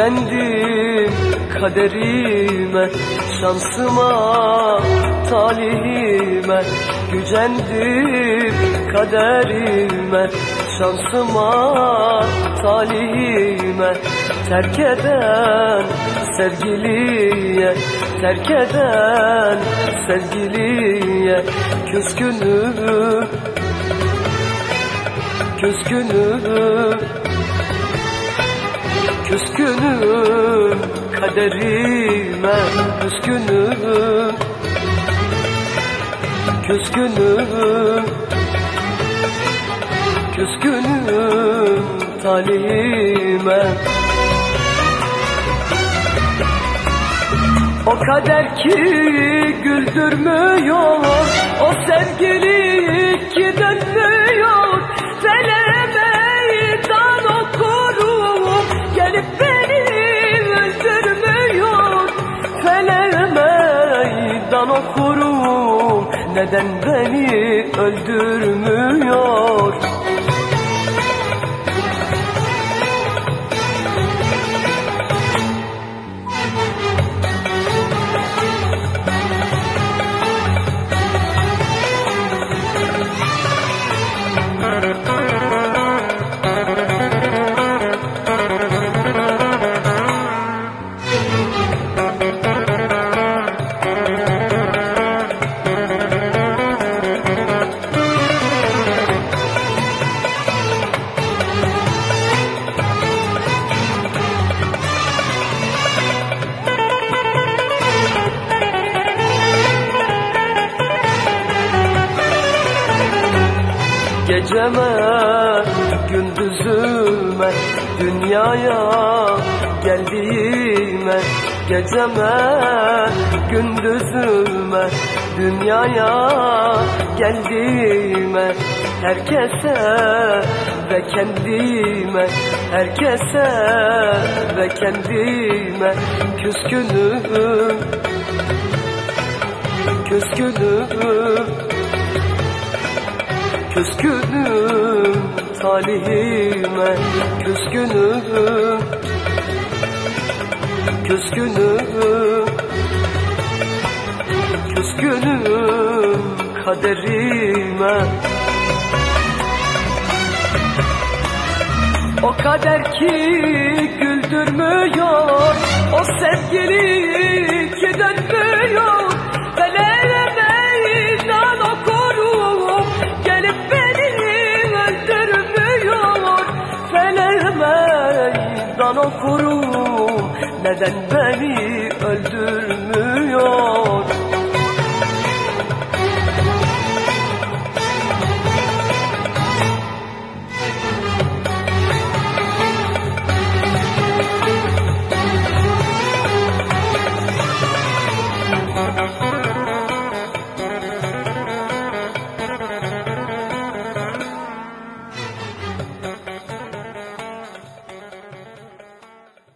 Gücendim kaderime, şansıma, talihime. Gücendim kaderime, şansıma, talihime. Terk eden sevgiliye, terk eden sevgiliye. Küskünüm, küskünüm Küskünüm kaderime Küskünüm Küskünüm Küskünüm talihime. O kader ki güldürmüyor O sevgili ki Neden beni öldürmüyor Geceme, gündüzüme, dünyaya geldiğime Geceme, gündüzüme, dünyaya geldiğime Herkese ve kendime, herkese ve kendime Küskünüm, küskünüm Küskünüm talihime Küskünüm. Küskünüm Küskünüm kaderime. O kader ki güldürmüyor O sevgili ki dönmüyor okurum. Neden beni öldürdün